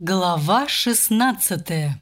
Глава шестнадцатая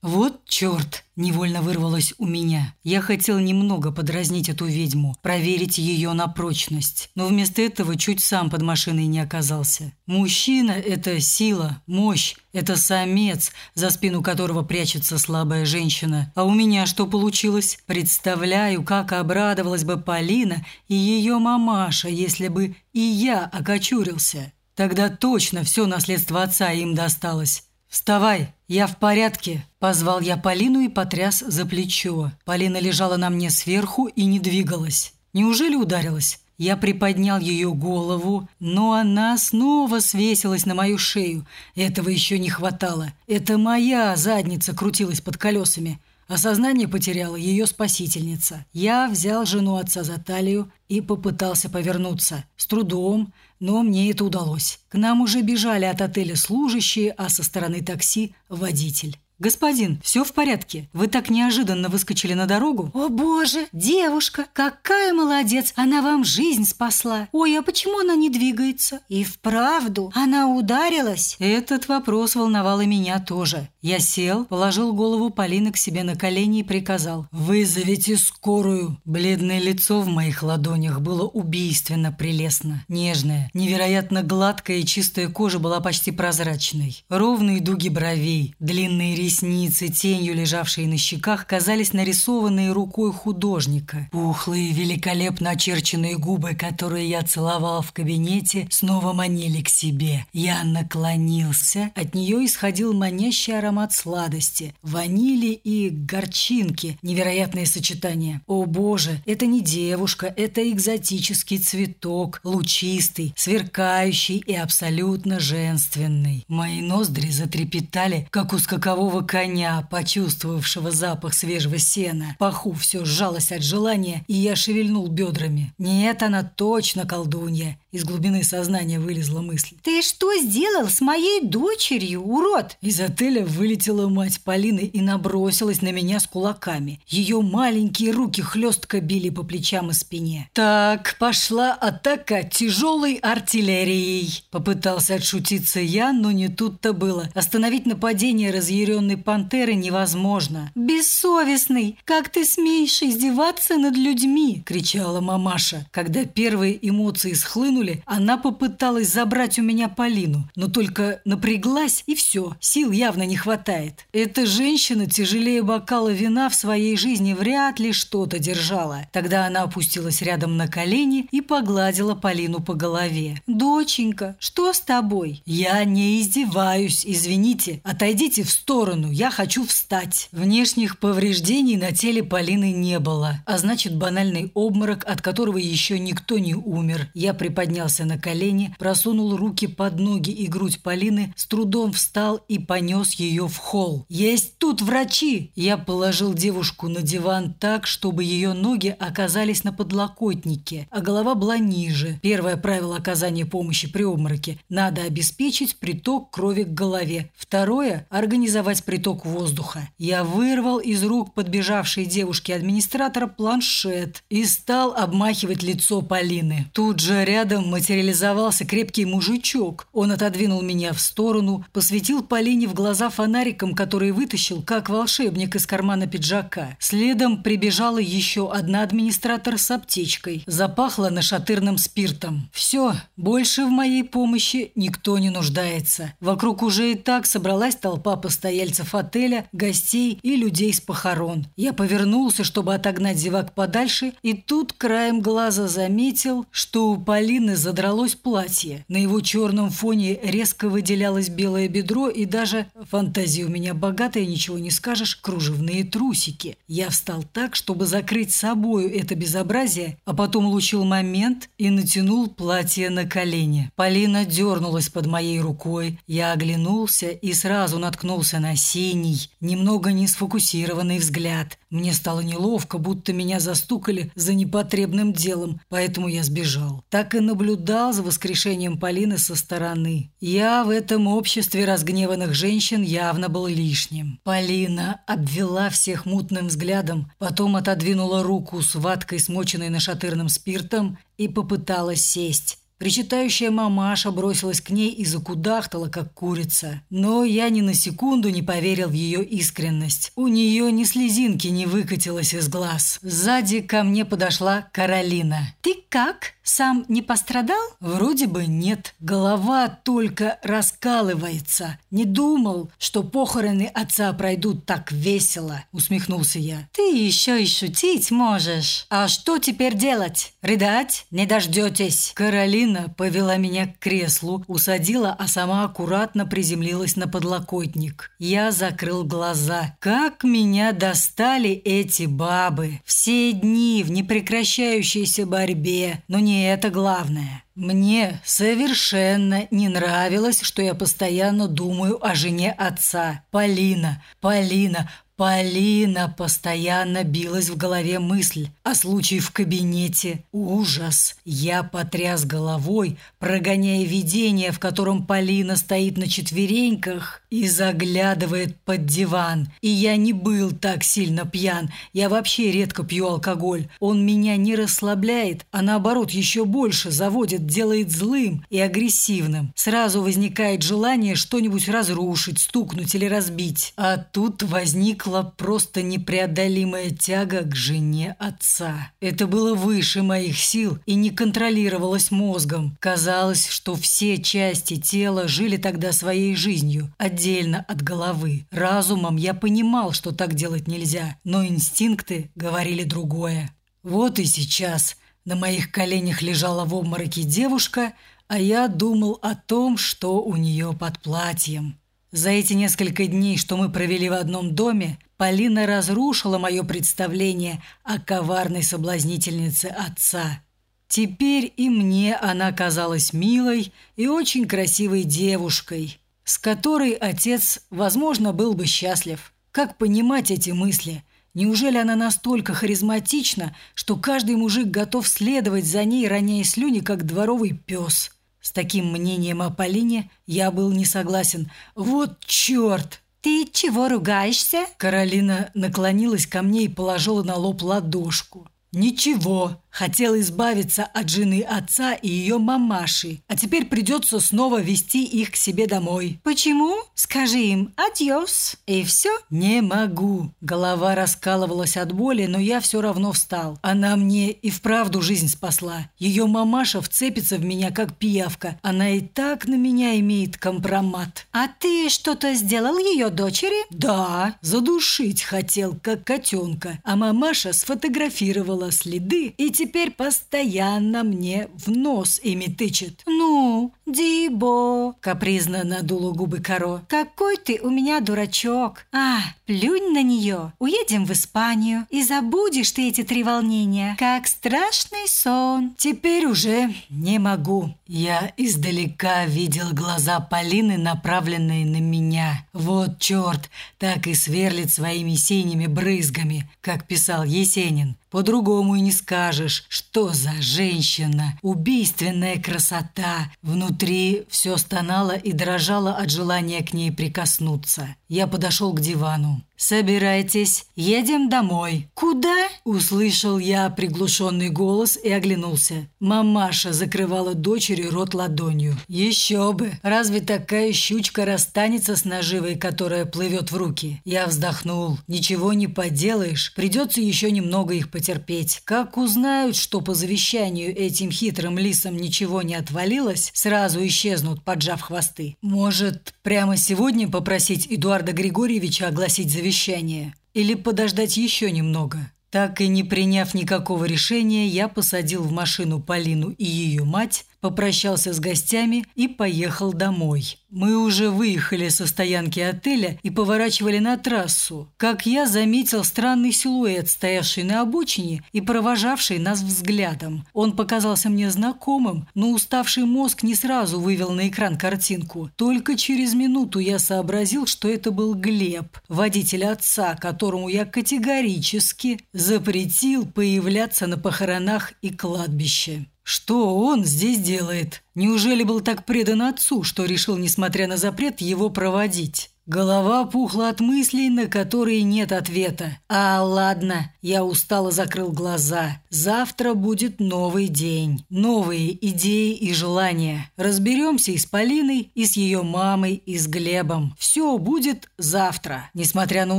«Вот черт!» – невольно вырвалось у меня. Я хотел немного подразнить эту ведьму, проверить ее на прочность. Но вместо этого чуть сам под машиной не оказался. Мужчина – это сила, мощь, это самец, за спину которого прячется слабая женщина. А у меня что получилось? Представляю, как обрадовалась бы Полина и ее мамаша, если бы и я окочурился. Тогда точно все наследство отца им досталось. «Вставай, я в порядке», – позвал я Полину и потряс за плечо. Полина лежала на мне сверху и не двигалась. Неужели ударилась? Я приподнял ее голову, но она снова свесилась на мою шею. Этого еще не хватало. Это моя задница крутилась под колесами. Осознание потеряла ее спасительница. Я взял жену отца за талию и попытался повернуться. С трудом, но мне это удалось. К нам уже бежали от отеля служащие, а со стороны такси – водитель. «Господин, все в порядке? Вы так неожиданно выскочили на дорогу?» «О боже, девушка, какая молодец! Она вам жизнь спасла! Ой, а почему она не двигается? И вправду, она ударилась?» Этот вопрос волновал и меня тоже. Я сел, положил голову Полины к себе на колени и приказал «Вызовите скорую». Бледное лицо в моих ладонях было убийственно прелестно, нежное, невероятно гладкая и чистая кожа была почти прозрачной. Ровные дуги бровей, длинные ресницы, Ресницы, тенью лежавшие на щеках, казались нарисованные рукой художника. Пухлые, великолепно очерченные губы, которые я целовал в кабинете, снова манили к себе. Я наклонился. От нее исходил манящий аромат сладости, ванили и горчинки. Невероятное сочетание. О боже, это не девушка, это экзотический цветок, лучистый, сверкающий и абсолютно женственный. Мои ноздри затрепетали, как у скакового коня, почувствовавшего запах свежего сена. Паху все сжалось от желания, и я шевельнул бедрами. Нет, она точно колдунья. Из глубины сознания вылезла мысль. «Ты что сделал с моей дочерью, урод?» Из отеля вылетела мать Полины и набросилась на меня с кулаками. Ее маленькие руки хлестко били по плечам и спине. «Так, пошла атака тяжелой артиллерией!» Попытался отшутиться я, но не тут-то было. Остановить нападение разъяренной пантеры невозможно. «Бессовестный! Как ты смеешь издеваться над людьми?» кричала мамаша. Когда первые эмоции схлынули, отдохнули, она попыталась забрать у меня Полину, но только напряглась, и все, сил явно не хватает. Эта женщина тяжелее бокала вина в своей жизни вряд ли что-то держала. Тогда она опустилась рядом на колени и погладила Полину по голове. «Доченька, что с тобой?» «Я не издеваюсь, извините. Отойдите в сторону, я хочу встать». Внешних повреждений на теле Полины не было, а значит банальный обморок, от которого еще никто не умер. Я приподнял поднялся на колени, просунул руки под ноги и грудь Полины, с трудом встал и понес ее в холл. «Есть тут врачи!» Я положил девушку на диван так, чтобы ее ноги оказались на подлокотнике, а голова была ниже. Первое правило оказания помощи при обмороке – надо обеспечить приток крови к голове. Второе – организовать приток воздуха. Я вырвал из рук подбежавшей девушки администратора планшет и стал обмахивать лицо Полины. Тут же рядом материализовался крепкий мужичок. Он отодвинул меня в сторону, посветил Полине в глаза фонариком, который вытащил, как волшебник из кармана пиджака. Следом прибежала еще одна администратор с аптечкой. Запахло нашатырным спиртом. Все, больше в моей помощи никто не нуждается. Вокруг уже и так собралась толпа постояльцев отеля, гостей и людей с похорон. Я повернулся, чтобы отогнать зевак подальше, и тут краем глаза заметил, что у Полины Анны задралось платье. На его черном фоне резко выделялось белое бедро и даже, фантазия у меня богатая, ничего не скажешь, кружевные трусики. Я встал так, чтобы закрыть собою это безобразие, а потом улучил момент и натянул платье на колени. Полина дернулась под моей рукой. Я оглянулся и сразу наткнулся на синий, немного не сфокусированный взгляд. Мне стало неловко, будто меня застукали за непотребным делом, поэтому я сбежал. Так и наблюдал наблюдал за воскрешением Полины со стороны. Я в этом обществе разгневанных женщин явно был лишним. Полина обвела всех мутным взглядом, потом отодвинула руку с ваткой, смоченной нашатырным спиртом, и попыталась сесть. Причитающая мамаша бросилась к ней и закудахтала, как курица. Но я ни на секунду не поверил в ее искренность. У нее ни слезинки не выкатилось из глаз. Сзади ко мне подошла Каролина. «Ты как?» Сам не пострадал? Вроде бы нет. Голова только раскалывается. Не думал, что похороны отца пройдут так весело, усмехнулся я. Ты еще и шутить можешь. А что теперь делать? Рыдать? Не дождетесь. Каролина повела меня к креслу, усадила, а сама аккуратно приземлилась на подлокотник. Я закрыл глаза. Как меня достали эти бабы. Все дни в непрекращающейся борьбе, но не это главное. Мне совершенно не нравилось, что я постоянно думаю о жене отца. Полина, Полина, Полина постоянно билась в голове мысль о случае в кабинете. Ужас! Я потряс головой, прогоняя видение, в котором Полина стоит на четвереньках и заглядывает под диван. И я не был так сильно пьян. Я вообще редко пью алкоголь. Он меня не расслабляет, а наоборот еще больше заводит, делает злым и агрессивным. Сразу возникает желание что-нибудь разрушить, стукнуть или разбить. А тут возникла просто непреодолимая тяга к жене отца. Это было выше моих сил и не контролировалось мозгом. Казалось, что все части тела жили тогда своей жизнью, отдельно от головы. Разумом я понимал, что так делать нельзя, но инстинкты говорили другое. Вот и сейчас на моих коленях лежала в обмороке девушка, а я думал о том, что у нее под платьем. За эти несколько дней, что мы провели в одном доме, Полина разрушила мое представление о коварной соблазнительнице отца. Теперь и мне она казалась милой и очень красивой девушкой, с которой отец, возможно, был бы счастлив. Как понимать эти мысли? Неужели она настолько харизматична, что каждый мужик готов следовать за ней, роняя слюни, как дворовый пес?» С таким мнением о Полине я был не согласен. Вот черт! «Ты чего ругаешься?» Каролина наклонилась ко мне и положила на лоб ладошку. «Ничего, хотел избавиться от жены отца и ее мамаши, а теперь придется снова вести их к себе домой». «Почему? Скажи им «адьос» и все?» «Не могу». Голова раскалывалась от боли, но я все равно встал. Она мне и вправду жизнь спасла. Ее мамаша вцепится в меня, как пиявка. Она и так на меня имеет компромат. «А ты что-то сделал ее дочери?» «Да, задушить хотел, как котенка. А мамаша сфотографировала следы и теперь постоянно мне в нос ими тычет. «Ну, Дибо!» – капризно надула губы Каро. «Какой ты у меня дурачок! А, плюнь на нее, уедем в Испанию и забудешь ты эти три волнения, как страшный сон!» «Теперь уже не могу!» Я издалека видел глаза Полины, направленные на меня. Вот черт, так и сверлит своими синими брызгами, как писал Есенин. По-другому и не скажешь, что за женщина, убийственная красота. Внутри все стонало и дрожало от желания к ней прикоснуться. Я подошел к дивану. «Собирайтесь, едем домой». «Куда?» – услышал я приглушенный голос и оглянулся. Мамаша закрывала дочери рот ладонью. «Еще бы! Разве такая щучка расстанется с наживой, которая плывет в руки?» Я вздохнул. «Ничего не поделаешь. Придется еще немного их потерпеть. Как узнают, что по завещанию этим хитрым лисам ничего не отвалилось, сразу исчезнут, поджав хвосты. Может, прямо сегодня попросить Эдуарда Григорьевича огласить завещание?» Совещание или подождать еще немного. Так и не приняв никакого решения, я посадил в машину Полину и ее мать, попрощался с гостями и поехал домой. Мы уже выехали со стоянки отеля и поворачивали на трассу. Как я заметил странный силуэт, стоявший на обочине и провожавший нас взглядом. Он показался мне знакомым, но уставший мозг не сразу вывел на экран картинку. Только через минуту я сообразил, что это был Глеб, водитель отца, которому я категорически запретил появляться на похоронах и кладбище. Что он здесь делает? Неужели был так предан отцу, что решил, несмотря на запрет, его проводить? Голова пухла от мыслей, на которые нет ответа. А ладно, я устало закрыл глаза. Завтра будет новый день. Новые идеи и желания. Разберемся и с Полиной, и с ее мамой, и с Глебом. Все будет завтра. Несмотря на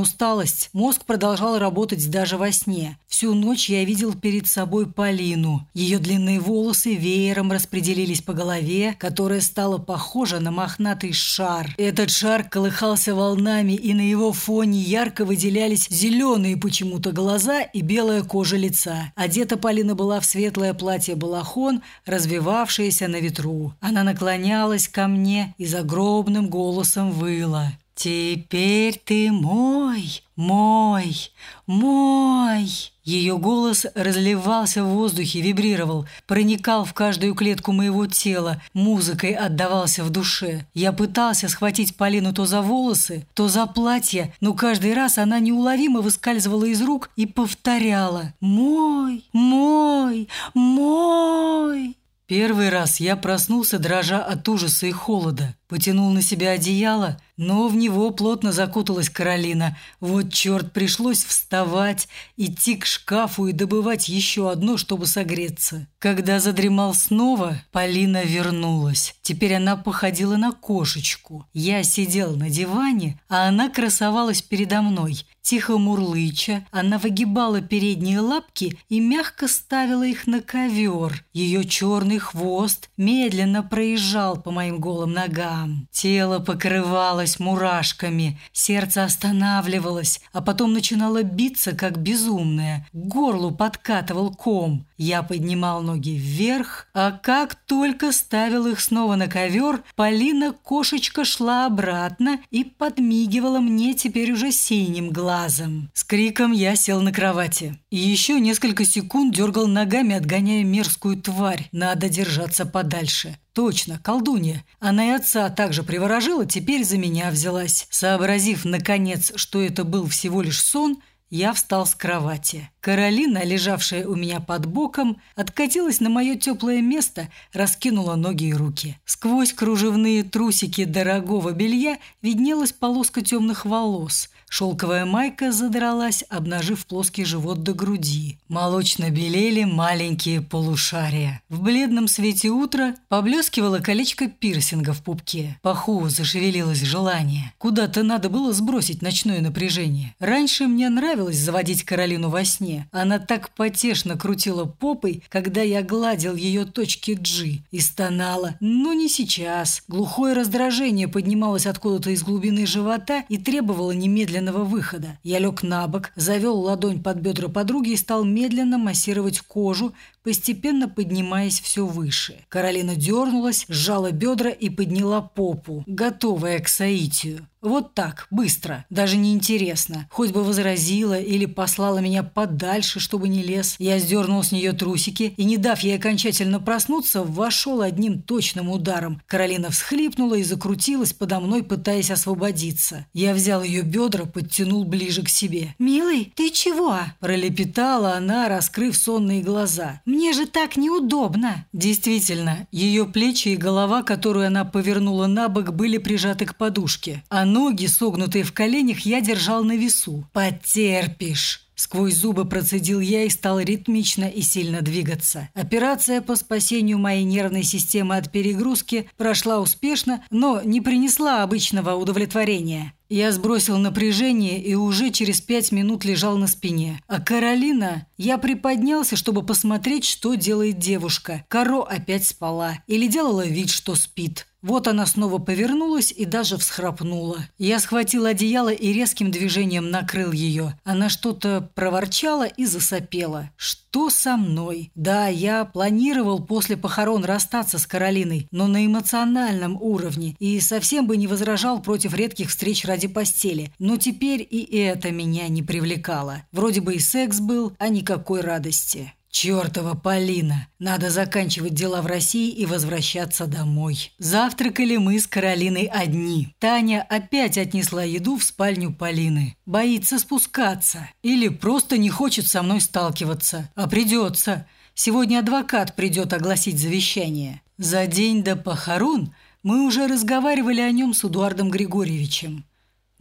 усталость, мозг продолжал работать даже во сне. Всю ночь я видел перед собой Полину. Ее длинные волосы веером распределились по голове, которая стала похожа на мохнатый шар. Этот шар колыхал поднимался волнами, и на его фоне ярко выделялись зеленые почему-то глаза и белая кожа лица. Одета Полина была в светлое платье-балахон, развивавшееся на ветру. Она наклонялась ко мне и загробным голосом выла. «Теперь ты мой, мой, мой!» Ее голос разливался в воздухе, вибрировал, проникал в каждую клетку моего тела, музыкой отдавался в душе. Я пытался схватить Полину то за волосы, то за платье, но каждый раз она неуловимо выскальзывала из рук и повторяла «Мой, мой, мой!» Первый раз я проснулся, дрожа от ужаса и холода. Потянул на себя одеяло, но в него плотно закуталась Каролина. Вот черт, пришлось вставать, идти к шкафу и добывать еще одно, чтобы согреться. Когда задремал снова, Полина вернулась. Теперь она походила на кошечку. Я сидел на диване, а она красовалась передо мной. Тихо мурлыча, она выгибала передние лапки и мягко ставила их на ковер. Ее черный хвост медленно проезжал по моим голым ногам там. Тело покрывалось мурашками, сердце останавливалось, а потом начинало биться, как безумное. К горлу подкатывал ком. Я поднимал ноги вверх, а как только ставил их снова на ковер, Полина-кошечка шла обратно и подмигивала мне теперь уже синим глазом. С криком я сел на кровати. И еще несколько секунд дергал ногами, отгоняя мерзкую тварь. Надо держаться подальше. Точно, колдунья. Она и отца также приворожила, теперь за меня взялась. Сообразив, наконец, что это был всего лишь сон, я встал с кровати. Каролина, лежавшая у меня под боком, откатилась на мое теплое место, раскинула ноги и руки. Сквозь кружевные трусики дорогого белья виднелась полоска темных волос. Шелковая майка задралась, обнажив плоский живот до груди. Молочно белели маленькие полушария. В бледном свете утра поблескивало колечко пирсинга в пупке. Паху зашевелилось желание. Куда-то надо было сбросить ночное напряжение. Раньше мне нравилось заводить Каролину во сне. Она так потешно крутила попой, когда я гладил ее точки G и стонала. Но не сейчас. Глухое раздражение поднималось откуда-то из глубины живота и требовало немедленно экстренного выхода. Я лег на бок, завел ладонь под бедра подруги и стал медленно массировать кожу, постепенно поднимаясь все выше. Каролина дернулась, сжала бедра и подняла попу, готовая к соитию. Вот так, быстро, даже не интересно. Хоть бы возразила или послала меня подальше, чтобы не лез. Я сдернул с нее трусики и, не дав ей окончательно проснуться, вошел одним точным ударом. Каролина всхлипнула и закрутилась подо мной, пытаясь освободиться. Я взял ее бедра, подтянул ближе к себе. «Милый, ты чего?» – пролепетала она, раскрыв сонные глаза. Мне же так неудобно. Действительно, ее плечи и голова, которую она повернула на бок, были прижаты к подушке, а ноги, согнутые в коленях, я держал на весу. Потерпишь. Сквозь зубы процедил я и стал ритмично и сильно двигаться. Операция по спасению моей нервной системы от перегрузки прошла успешно, но не принесла обычного удовлетворения. Я сбросил напряжение и уже через пять минут лежал на спине. А Каролина... Я приподнялся, чтобы посмотреть, что делает девушка. Каро опять спала. Или делала вид, что спит. Вот она снова повернулась и даже всхрапнула. Я схватил одеяло и резким движением накрыл ее. Она что-то проворчала и засопела. Что со мной? Да, я планировал после похорон расстаться с Каролиной, но на эмоциональном уровне и совсем бы не возражал против редких встреч ради постели. Но теперь и это меня не привлекало. Вроде бы и секс был, а никакой радости. Чёртова Полина! Надо заканчивать дела в России и возвращаться домой. Завтракали мы с Каролиной одни. Таня опять отнесла еду в спальню Полины. Боится спускаться. Или просто не хочет со мной сталкиваться. А придется. Сегодня адвокат придет огласить завещание. За день до похорон мы уже разговаривали о нем с Эдуардом Григорьевичем.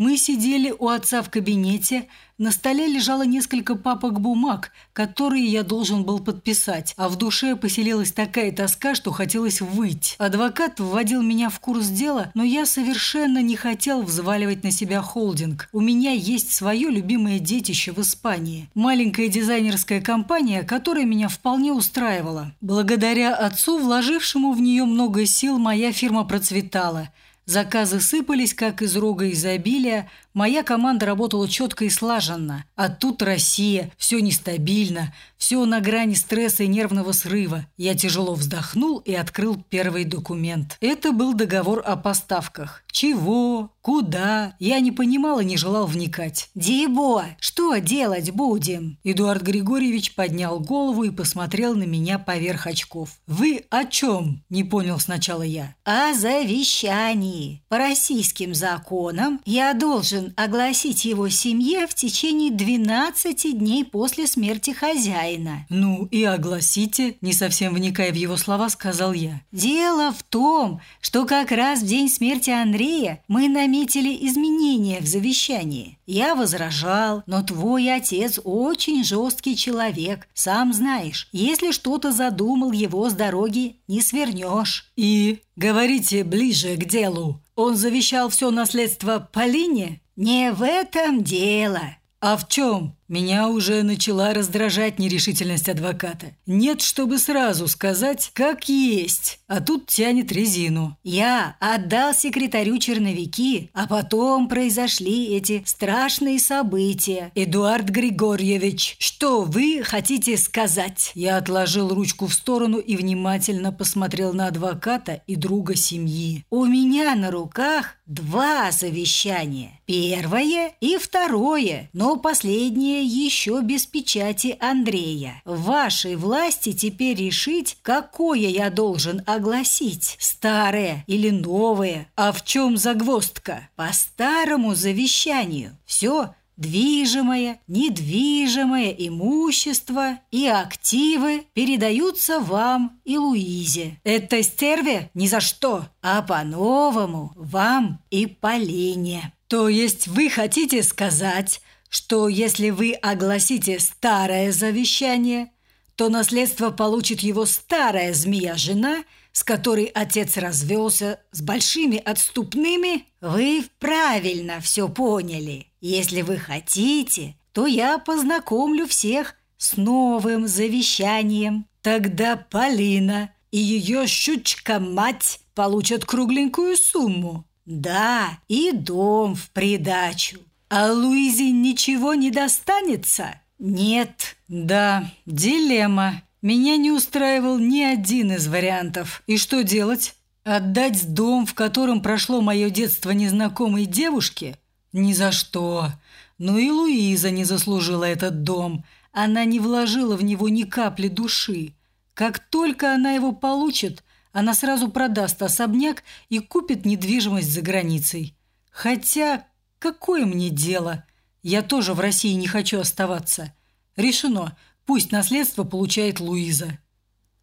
Мы сидели у отца в кабинете, на столе лежало несколько папок бумаг, которые я должен был подписать, а в душе поселилась такая тоска, что хотелось выть. Адвокат вводил меня в курс дела, но я совершенно не хотел взваливать на себя холдинг. У меня есть свое любимое детище в Испании. Маленькая дизайнерская компания, которая меня вполне устраивала. Благодаря отцу, вложившему в нее много сил, моя фирма процветала – Заказы сыпались, как из рога изобилия. Моя команда работала четко и слаженно. А тут Россия, все нестабильно, все на грани стресса и нервного срыва. Я тяжело вздохнул и открыл первый документ. Это был договор о поставках. Чего? Куда? Я не понимал и не желал вникать. «Дибо, что делать будем?» Эдуард Григорьевич поднял голову и посмотрел на меня поверх очков. «Вы о чем?» – не понял сначала я. «О завещании. По российским законам я должен огласить его семье в течение 12 дней после смерти хозяина». «Ну и огласите», – не совсем вникая в его слова, сказал я. «Дело в том, что как раз в день смерти Андрея мы на наметили изменения в завещании. Я возражал, но твой отец очень жесткий человек. Сам знаешь, если что-то задумал его с дороги, не свернешь. И говорите ближе к делу. Он завещал все наследство Полине? Не в этом дело. А в чем? Меня уже начала раздражать нерешительность адвоката. Нет, чтобы сразу сказать, как есть, а тут тянет резину. Я отдал секретарю черновики, а потом произошли эти страшные события. Эдуард Григорьевич, что вы хотите сказать? Я отложил ручку в сторону и внимательно посмотрел на адвоката и друга семьи. У меня на руках два завещания. Первое и второе, но последнее еще без печати Андрея. В вашей власти теперь решить, какое я должен огласить, старое или новое. А в чем загвоздка? По старому завещанию. Все Движимое, недвижимое имущество и активы передаются вам и Луизе. Это стерве? Ни за что. А по-новому вам и Полине. То есть вы хотите сказать, что если вы огласите старое завещание, то наследство получит его старая змея-жена, с которой отец развелся с большими отступными? Вы правильно все поняли. Если вы хотите, то я познакомлю всех с новым завещанием. Тогда Полина и ее щучка-мать получат кругленькую сумму. Да, и дом в придачу. А Луизе ничего не достанется? Нет. Да, дилемма. Меня не устраивал ни один из вариантов. И что делать? Отдать дом, в котором прошло мое детство незнакомой девушке? Ни за что. Но и Луиза не заслужила этот дом. Она не вложила в него ни капли души. Как только она его получит, она сразу продаст особняк и купит недвижимость за границей. Хотя Какое мне дело? Я тоже в России не хочу оставаться. Решено. Пусть наследство получает Луиза.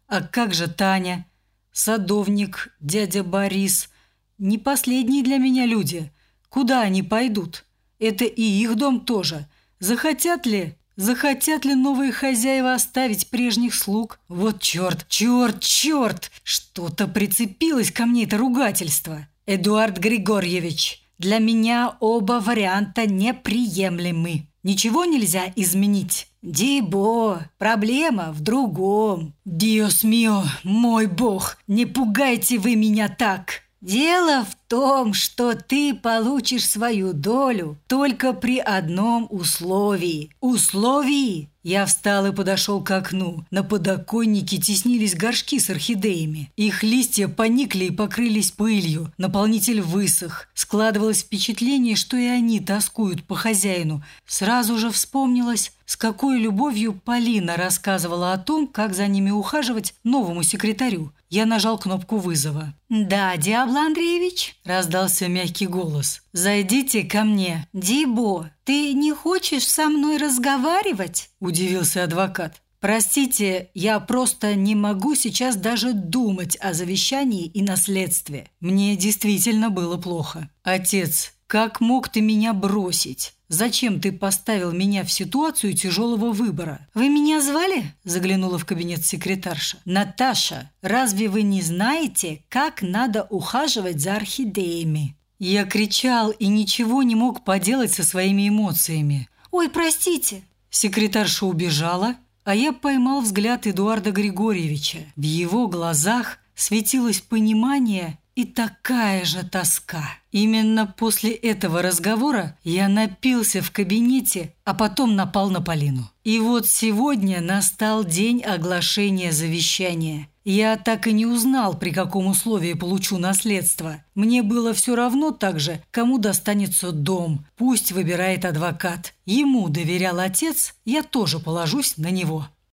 А как же Таня? Садовник, дядя Борис. Не последние для меня люди. Куда они пойдут? Это и их дом тоже. Захотят ли? Захотят ли новые хозяева оставить прежних слуг? Вот черт, черт, черт! Что-то прицепилось ко мне это ругательство. Эдуард Григорьевич, для меня оба варианта неприемлемы. Ничего нельзя изменить. Дибо, проблема в другом. Диос мио, мой бог, не пугайте вы меня так. Дело в том, что ты получишь свою долю только при одном условии. Условии? Я встал и подошел к окну. На подоконнике теснились горшки с орхидеями. Их листья поникли и покрылись пылью. Наполнитель высох. Складывалось впечатление, что и они тоскуют по хозяину. Сразу же вспомнилось, с какой любовью Полина рассказывала о том, как за ними ухаживать новому секретарю. Я нажал кнопку вызова. «Да, Диабло Андреевич?» – раздался мягкий голос. «Зайдите ко мне». «Дибо, ты не хочешь со мной разговаривать?» – удивился адвокат. «Простите, я просто не могу сейчас даже думать о завещании и наследстве. Мне действительно было плохо. Отец, как мог ты меня бросить? Зачем ты поставил меня в ситуацию тяжелого выбора? Вы меня звали? Заглянула в кабинет секретарша. Наташа, разве вы не знаете, как надо ухаживать за орхидеями? Я кричал и ничего не мог поделать со своими эмоциями. Ой, простите. Секретарша убежала, а я поймал взгляд Эдуарда Григорьевича. В его глазах светилось понимание и такая же тоска. Именно после этого разговора я напился в кабинете, а потом напал на Полину. И вот сегодня настал день оглашения завещания. Я так и не узнал, при каком условии получу наследство. Мне было все равно также, кому достанется дом. Пусть выбирает адвокат. Ему доверял отец, я тоже положусь на него.